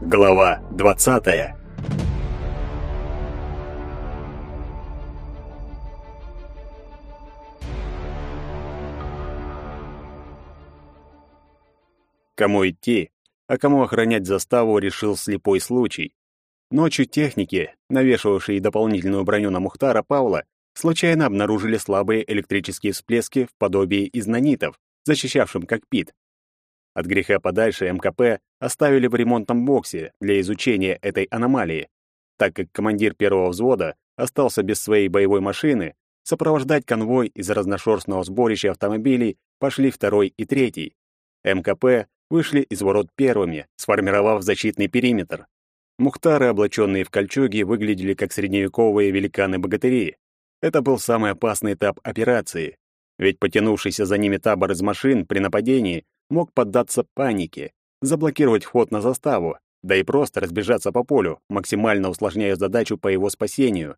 Глава двадцатая Кому идти, а кому охранять заставу, решил слепой случай. Ночью техники, навешивавшие дополнительную броню на Мухтара Павла, случайно обнаружили слабые электрические всплески в подобии из нанитов, защищавшим кокпит. От греха подальше МКП оставили в ремонтном боксе для изучения этой аномалии. Так как командир первого взвода остался без своей боевой машины, сопровождать конвой из разношерстного сборища автомобилей пошли второй и третий. МКП вышли из ворот первыми, сформировав защитный периметр. Мухтары, облаченные в кольчуги, выглядели как средневековые великаны-богатыри. Это был самый опасный этап операции, ведь потянувшийся за ними табор из машин при нападении мог поддаться панике, заблокировать вход на заставу, да и просто разбежаться по полю, максимально усложняя задачу по его спасению.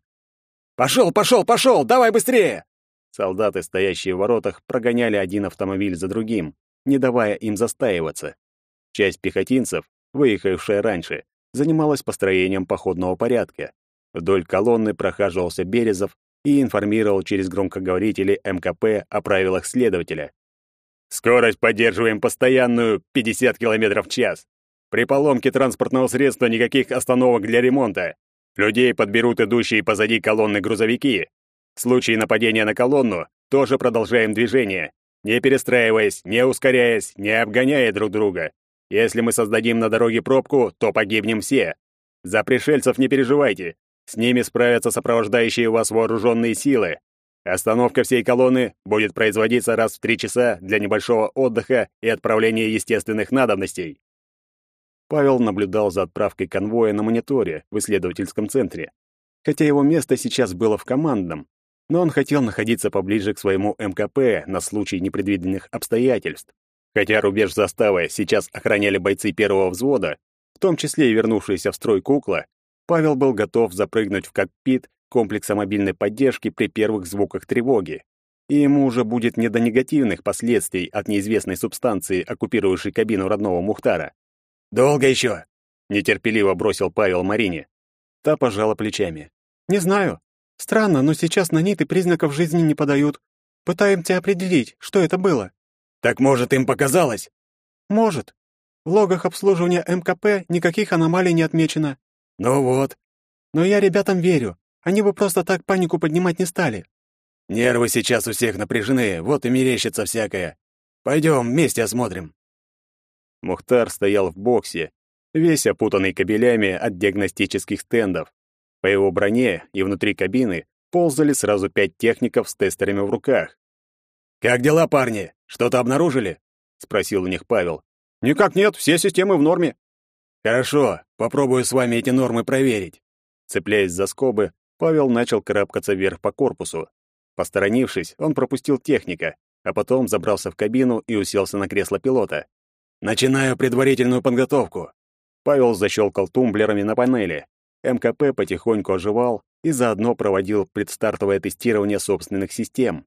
«Пошел, пошел, пошел! Давай быстрее!» Солдаты, стоящие в воротах, прогоняли один автомобиль за другим, не давая им застаиваться. Часть пехотинцев, выехавшая раньше, занималась построением походного порядка. Вдоль колонны прохаживался Березов и информировал через громкоговорители МКП о правилах следователя. «Скорость поддерживаем постоянную 50 км в час. При поломке транспортного средства никаких остановок для ремонта. Людей подберут идущие позади колонны грузовики. В случае нападения на колонну тоже продолжаем движение не перестраиваясь, не ускоряясь, не обгоняя друг друга. Если мы создадим на дороге пробку, то погибнем все. За пришельцев не переживайте. С ними справятся сопровождающие вас вооруженные силы. Остановка всей колонны будет производиться раз в три часа для небольшого отдыха и отправления естественных надобностей. Павел наблюдал за отправкой конвоя на мониторе в исследовательском центре. Хотя его место сейчас было в командном, но он хотел находиться поближе к своему МКП на случай непредвиденных обстоятельств. Хотя рубеж заставы сейчас охраняли бойцы первого взвода, в том числе и вернувшаяся в строй кукла, Павел был готов запрыгнуть в кокпит комплекса мобильной поддержки при первых звуках тревоги. И ему уже будет не до негативных последствий от неизвестной субстанции, оккупирующей кабину родного Мухтара. «Долго еще?» — нетерпеливо бросил Павел Марине. Та пожала плечами. «Не знаю. Странно, но сейчас наниты признаков жизни не подают. Пытаемся определить, что это было. Так может, им показалось? Может. В логах обслуживания МКП никаких аномалий не отмечено. Ну вот. Но я ребятам верю. Они бы просто так панику поднимать не стали. Нервы сейчас у всех напряжены, вот и мерещится всякое. Пойдем вместе осмотрим. Мухтар стоял в боксе, весь опутанный кабелями от диагностических стендов. По его броне и внутри кабины ползали сразу пять техников с тестерами в руках. «Как дела, парни? Что-то обнаружили?» — спросил у них Павел. «Никак нет, все системы в норме». «Хорошо, попробую с вами эти нормы проверить». Цепляясь за скобы, Павел начал карабкаться вверх по корпусу. Посторонившись, он пропустил техника, а потом забрался в кабину и уселся на кресло пилота. «Начинаю предварительную подготовку». Павел защелкал тумблерами на панели. МКП потихоньку оживал и заодно проводил предстартовое тестирование собственных систем.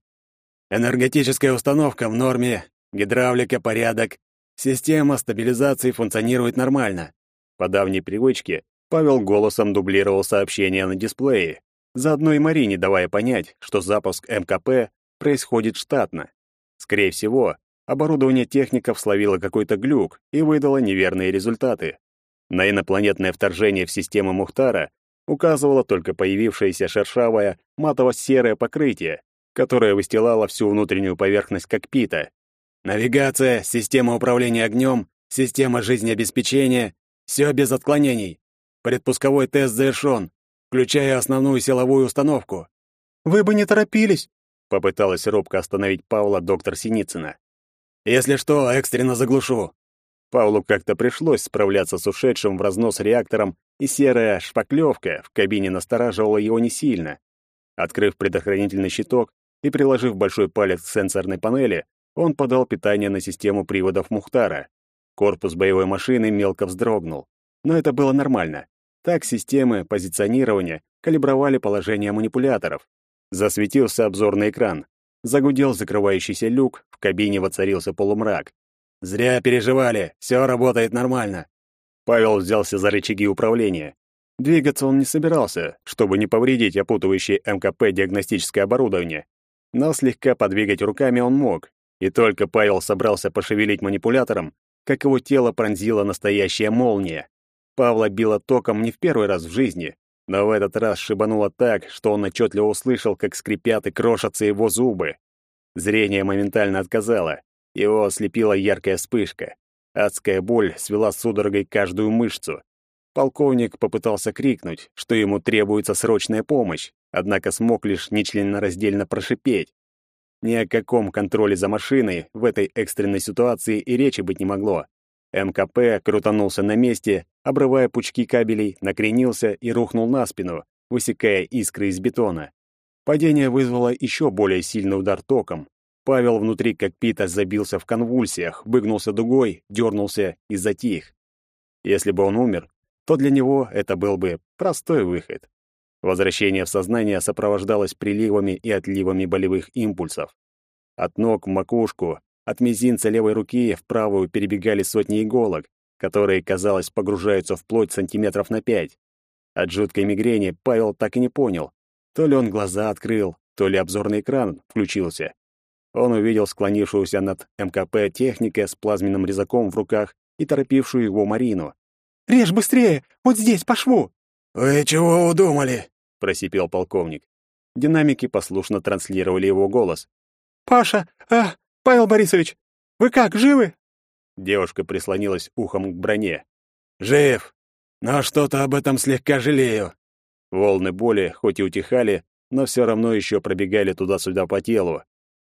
Энергетическая установка в норме, гидравлика порядок, система стабилизации функционирует нормально. По давней привычке Павел голосом дублировал сообщения на дисплее, заодно и Марине давая понять, что запуск МКП происходит штатно. Скорее всего, оборудование техников словило какой-то глюк и выдало неверные результаты. На инопланетное вторжение в систему Мухтара указывало только появившееся шершавое матово-серое покрытие, которое выстилало всю внутреннюю поверхность кокпита. Навигация, система управления огнем, система жизнеобеспечения — все без отклонений. Предпусковой тест завершен, включая основную силовую установку. «Вы бы не торопились», — попыталась робко остановить Павла доктор Синицына. «Если что, экстренно заглушу», Павлу как-то пришлось справляться с ушедшим в разнос реактором, и серая шпаклевка в кабине настораживала его не сильно. Открыв предохранительный щиток и приложив большой палец к сенсорной панели, он подал питание на систему приводов Мухтара. Корпус боевой машины мелко вздрогнул. Но это было нормально. Так системы позиционирования калибровали положение манипуляторов. Засветился обзорный экран. Загудел закрывающийся люк, в кабине воцарился полумрак. Зря переживали, все работает нормально. Павел взялся за рычаги управления. Двигаться он не собирался, чтобы не повредить опутывающее МКП диагностическое оборудование. Но слегка подвигать руками он мог, и только Павел собрался пошевелить манипулятором, как его тело пронзила настоящая молния. Павла била током не в первый раз в жизни, но в этот раз шибануло так, что он отчетливо услышал, как скрипят и крошатся его зубы. Зрение моментально отказало, его ослепила яркая вспышка. Адская боль свела судорогой каждую мышцу. Полковник попытался крикнуть, что ему требуется срочная помощь, однако смог лишь нечленораздельно прошипеть. Ни о каком контроле за машиной в этой экстренной ситуации и речи быть не могло. МКП крутанулся на месте, обрывая пучки кабелей, накренился и рухнул на спину, высекая искры из бетона. Падение вызвало еще более сильный удар током. Павел внутри кокпита забился в конвульсиях, выгнулся дугой, дернулся и затих. Если бы он умер, то для него это был бы простой выход. Возвращение в сознание сопровождалось приливами и отливами болевых импульсов. От ног в макушку, от мизинца левой руки в правую перебегали сотни иголок, которые, казалось, погружаются в плоть сантиметров на пять. От жуткой мигрени Павел так и не понял, то ли он глаза открыл, то ли обзорный экран включился. Он увидел склонившуюся над МКП техника с плазменным резаком в руках и торопившую его Марину. «Режь быстрее! Вот здесь, по шву!» «Вы чего удумали?» — просипел полковник. Динамики послушно транслировали его голос. «Паша! А, Павел Борисович! Вы как, живы?» Девушка прислонилась ухом к броне. «Жив! Но что-то об этом слегка жалею». Волны боли хоть и утихали, но все равно еще пробегали туда-сюда по телу.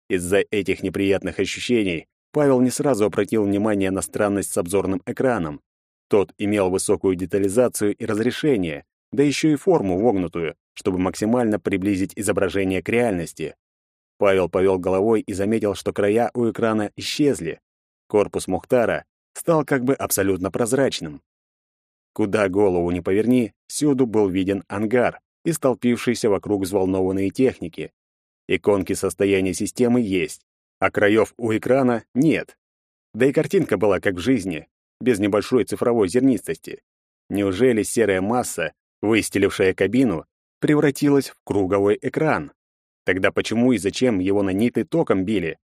Из-за этих неприятных ощущений Павел не сразу обратил внимание на странность с обзорным экраном. Тот имел высокую детализацию и разрешение, да еще и форму вогнутую, чтобы максимально приблизить изображение к реальности. Павел повел головой и заметил, что края у экрана исчезли. Корпус Мухтара стал как бы абсолютно прозрачным. Куда голову не поверни, всюду был виден ангар и столпившиеся вокруг взволнованные техники. Иконки состояния системы есть, а краев у экрана нет. Да и картинка была как в жизни, без небольшой цифровой зернистости. Неужели серая масса выстелившая кабину, превратилась в круговой экран. Тогда почему и зачем его наниты током били?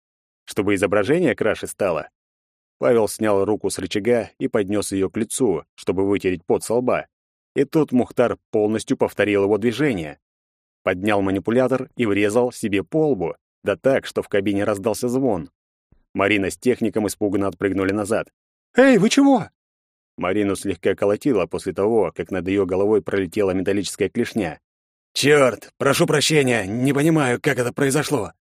Чтобы изображение краше стало? Павел снял руку с рычага и поднес ее к лицу, чтобы вытереть пот со лба. И тут Мухтар полностью повторил его движение. Поднял манипулятор и врезал себе по лбу, да так, что в кабине раздался звон. Марина с техником испуганно отпрыгнули назад. «Эй, вы чего?» Марину слегка колотило после того, как над ее головой пролетела металлическая клешня. «Черт! Прошу прощения! Не понимаю, как это произошло!»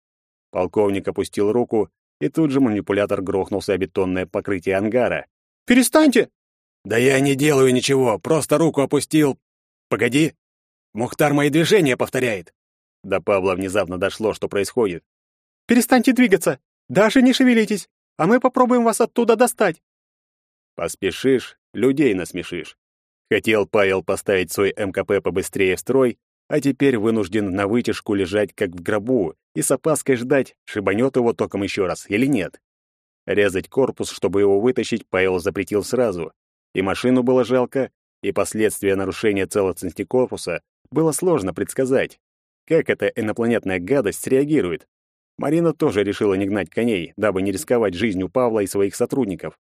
Полковник опустил руку, и тут же манипулятор грохнулся о бетонное покрытие ангара. «Перестаньте!» «Да я не делаю ничего, просто руку опустил. Погоди! Мухтар мои движения повторяет!» До Павла внезапно дошло, что происходит. «Перестаньте двигаться! Даже не шевелитесь, а мы попробуем вас оттуда достать!» Поспешишь, людей насмешишь. Хотел Павел поставить свой МКП побыстрее в строй, а теперь вынужден на вытяжку лежать как в гробу и с опаской ждать, шибанет его током еще раз или нет. Резать корпус, чтобы его вытащить, Павел запретил сразу. И машину было жалко, и последствия нарушения целостности корпуса было сложно предсказать. Как эта инопланетная гадость среагирует? Марина тоже решила не гнать коней, дабы не рисковать жизнью Павла и своих сотрудников.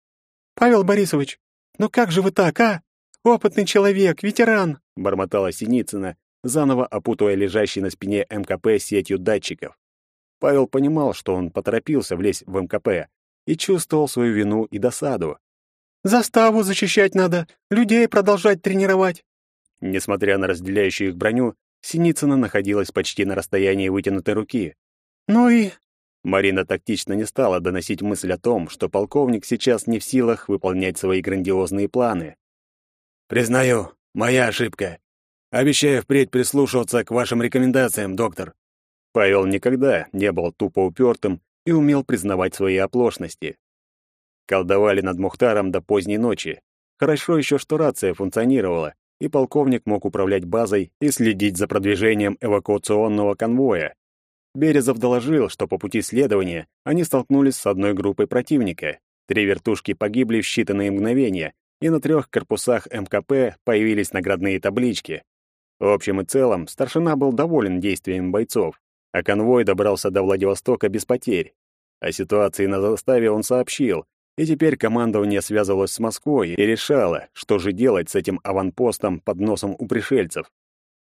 «Павел Борисович, ну как же вы так, а? Опытный человек, ветеран!» — бормотала Синицына, заново опутывая лежащий на спине МКП сетью датчиков. Павел понимал, что он поторопился влезть в МКП и чувствовал свою вину и досаду. «Заставу защищать надо, людей продолжать тренировать». Несмотря на разделяющую их броню, Синицына находилась почти на расстоянии вытянутой руки. «Ну и Марина тактично не стала доносить мысль о том, что полковник сейчас не в силах выполнять свои грандиозные планы. «Признаю, моя ошибка. Обещаю впредь прислушиваться к вашим рекомендациям, доктор». Павел никогда не был тупо упертым и умел признавать свои оплошности. Колдовали над Мухтаром до поздней ночи. Хорошо еще, что рация функционировала, и полковник мог управлять базой и следить за продвижением эвакуационного конвоя. Березов доложил, что по пути следования они столкнулись с одной группой противника. Три вертушки погибли в считанные мгновения, и на трех корпусах МКП появились наградные таблички. В общем и целом, старшина был доволен действиями бойцов, а конвой добрался до Владивостока без потерь. О ситуации на заставе он сообщил, и теперь командование связывалось с Москвой и решало, что же делать с этим аванпостом под носом у пришельцев.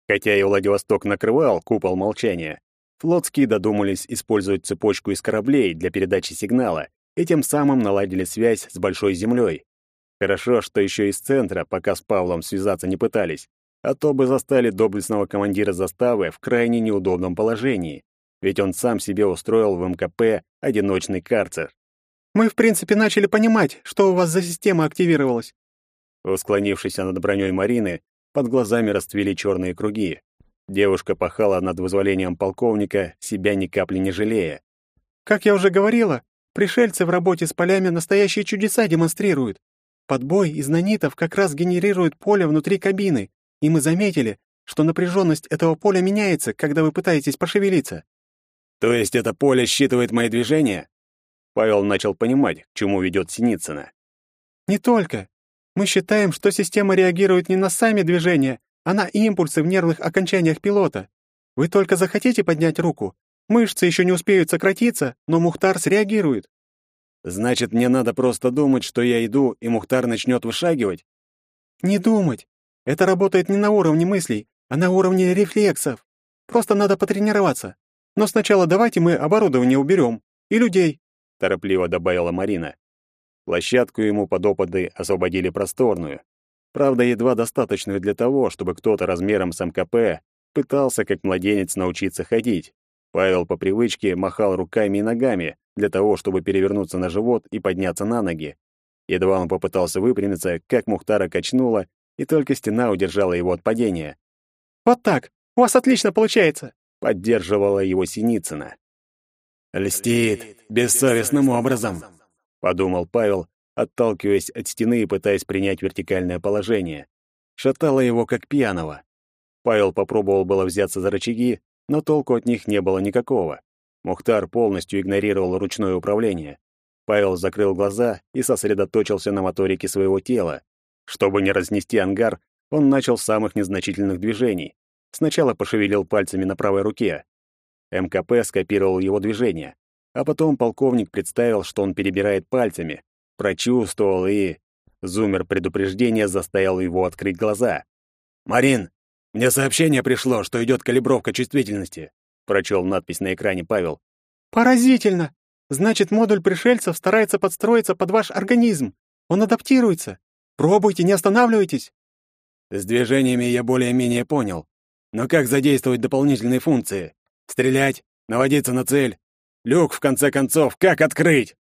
Хотя и Владивосток накрывал купол молчания, флотские додумались использовать цепочку из кораблей для передачи сигнала и тем самым наладили связь с Большой Землей. Хорошо, что еще из центра, пока с Павлом связаться не пытались, а то бы застали доблестного командира заставы в крайне неудобном положении, ведь он сам себе устроил в МКП одиночный карцер. «Мы, в принципе, начали понимать, что у вас за система активировалась». Склонившись над броней Марины, под глазами расцвели черные круги. Девушка пахала над вызволением полковника, себя ни капли не жалея. «Как я уже говорила, пришельцы в работе с полями настоящие чудеса демонстрируют. Подбой из нанитов как раз генерирует поле внутри кабины, и мы заметили, что напряженность этого поля меняется, когда вы пытаетесь пошевелиться. То есть это поле считывает мои движения? Павел начал понимать, к чему ведет Синицына. Не только. Мы считаем, что система реагирует не на сами движения, а на импульсы в нервных окончаниях пилота. Вы только захотите поднять руку, мышцы еще не успеют сократиться, но Мухтар среагирует. Значит, мне надо просто думать, что я иду, и Мухтар начнет вышагивать? Не думать. Это работает не на уровне мыслей, а на уровне рефлексов. Просто надо потренироваться. Но сначала давайте мы оборудование уберем. И людей», — торопливо добавила Марина. Площадку ему под опыты освободили просторную. Правда, едва достаточную для того, чтобы кто-то размером с МКП пытался, как младенец, научиться ходить. Павел по привычке махал руками и ногами, для того, чтобы перевернуться на живот и подняться на ноги. Едва он попытался выпрямиться, как Мухтара качнула, и только стена удержала его от падения. «Вот так! У вас отлично получается!» — поддерживала его Синицына. «Льстит бессовестным образом», — подумал Павел, отталкиваясь от стены и пытаясь принять вертикальное положение. Шатало его, как пьяного. Павел попробовал было взяться за рычаги, но толку от них не было никакого. Мухтар полностью игнорировал ручное управление. Павел закрыл глаза и сосредоточился на моторике своего тела. Чтобы не разнести ангар, он начал с самых незначительных движений. Сначала пошевелил пальцами на правой руке. МКП скопировал его движение. А потом полковник представил, что он перебирает пальцами. Прочувствовал и... Зумер предупреждения заставил его открыть глаза. «Марин, мне сообщение пришло, что идет калибровка чувствительности прочел надпись на экране Павел. Поразительно. Значит, модуль пришельцев старается подстроиться под ваш организм. Он адаптируется. Пробуйте, не останавливайтесь. С движениями я более-менее понял. Но как задействовать дополнительные функции? Стрелять, наводиться на цель. Люк, в конце концов, как открыть?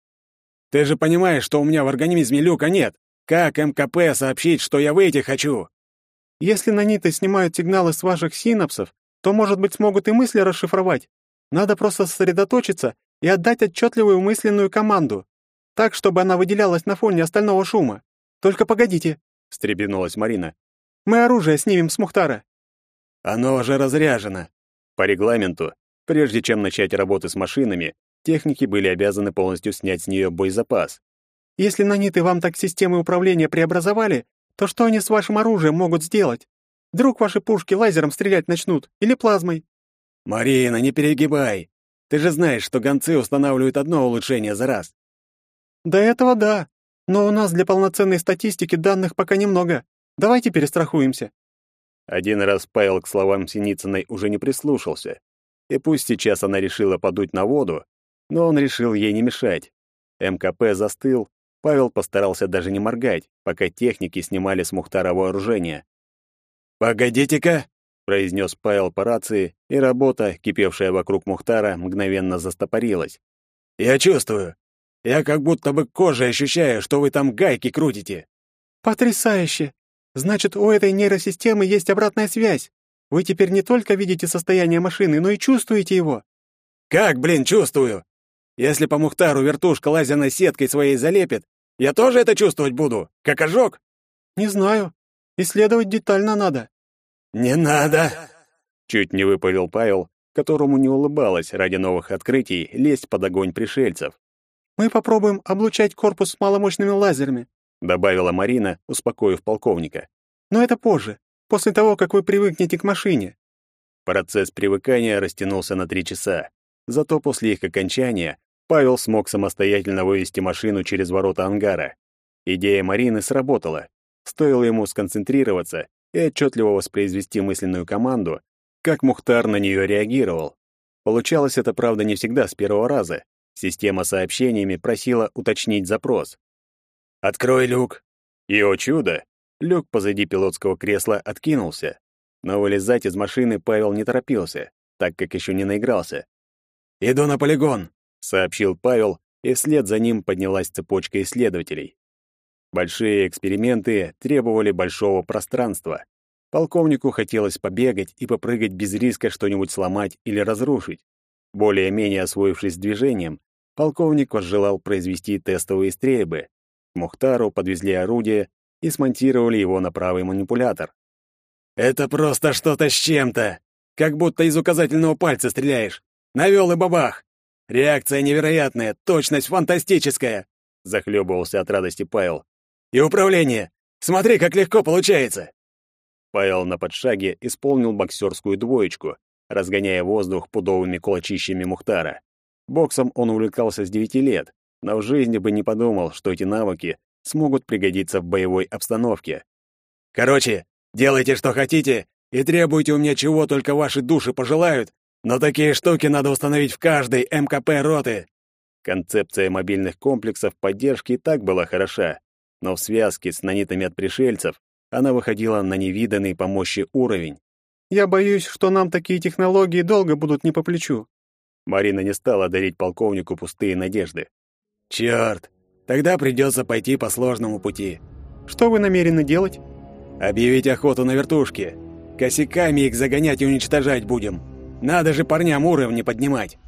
Ты же понимаешь, что у меня в организме люка нет. Как МКП сообщить, что я выйти хочу? Если наниты снимают сигналы с ваших синапсов, то, может быть, смогут и мысли расшифровать. Надо просто сосредоточиться и отдать отчетливую мысленную команду, так, чтобы она выделялась на фоне остального шума. Только погодите, — встрепенулась Марина. Мы оружие снимем с Мухтара. Оно уже разряжено. По регламенту, прежде чем начать работы с машинами, техники были обязаны полностью снять с нее боезапас. Если наниты вам так системы управления преобразовали, то что они с вашим оружием могут сделать? Вдруг ваши пушки лазером стрелять начнут или плазмой. Марина, не перегибай. Ты же знаешь, что гонцы устанавливают одно улучшение за раз. До этого да. Но у нас для полноценной статистики данных пока немного. Давайте перестрахуемся. Один раз Павел к словам Синицыной уже не прислушался. И пусть сейчас она решила подуть на воду, но он решил ей не мешать. МКП застыл, Павел постарался даже не моргать, пока техники снимали с Мухтара вооружение. «Погодите-ка!» — произнес Павел по рации, и работа, кипевшая вокруг Мухтара, мгновенно застопорилась. «Я чувствую. Я как будто бы кожей ощущаю, что вы там гайки крутите». «Потрясающе! Значит, у этой нейросистемы есть обратная связь. Вы теперь не только видите состояние машины, но и чувствуете его». «Как, блин, чувствую? Если по Мухтару вертушка лазерной сеткой своей залепит, я тоже это чувствовать буду, как ожог?» «Не знаю. Исследовать детально надо». «Не надо!» Чуть не выпалил Павел, которому не улыбалось ради новых открытий лезть под огонь пришельцев. Мы попробуем облучать корпус маломощными лазерами, добавила Марина, успокоив полковника. Но это позже, после того, как вы привыкнете к машине. Процесс привыкания растянулся на три часа. Зато после их окончания Павел смог самостоятельно вывести машину через ворота ангара. Идея Марины сработала. Стоило ему сконцентрироваться и отчетливо воспроизвести мысленную команду, как Мухтар на нее реагировал. Получалось это, правда, не всегда с первого раза. Система сообщениями просила уточнить запрос. «Открой люк!» И, о чудо, люк позади пилотского кресла откинулся. Но вылезать из машины Павел не торопился, так как еще не наигрался. «Иду на полигон», — сообщил Павел, и вслед за ним поднялась цепочка исследователей. Большие эксперименты требовали большого пространства. Полковнику хотелось побегать и попрыгать без риска что-нибудь сломать или разрушить. Более-менее освоившись движением, полковник возжелал произвести тестовые стрельбы. Мухтару подвезли орудие и смонтировали его на правый манипулятор. «Это просто что-то с чем-то! Как будто из указательного пальца стреляешь! Навел и бабах! Реакция невероятная, точность фантастическая!» Захлебывался от радости Павел. «И управление! Смотри, как легко получается!» Павел на подшаге исполнил боксерскую двоечку, разгоняя воздух пудовыми кулачищами Мухтара. Боксом он увлекался с девяти лет, но в жизни бы не подумал, что эти навыки смогут пригодиться в боевой обстановке. «Короче, Делайте, что хотите, и требуйте у меня чего только ваши души пожелают, но такие штуки надо установить в каждой МКП роты». Концепция мобильных комплексов поддержки и так была хороша, но в связке с нанитами от пришельцев она выходила на невиданный по мощи уровень. «Я боюсь, что нам такие технологии долго будут не по плечу». Марина не стала дарить полковнику пустые надежды. «Чёрт, тогда придется пойти по сложному пути». «Что вы намерены делать?» Объявить охоту на вертушки. Косяками их загонять и уничтожать будем. Надо же парням уровни поднимать.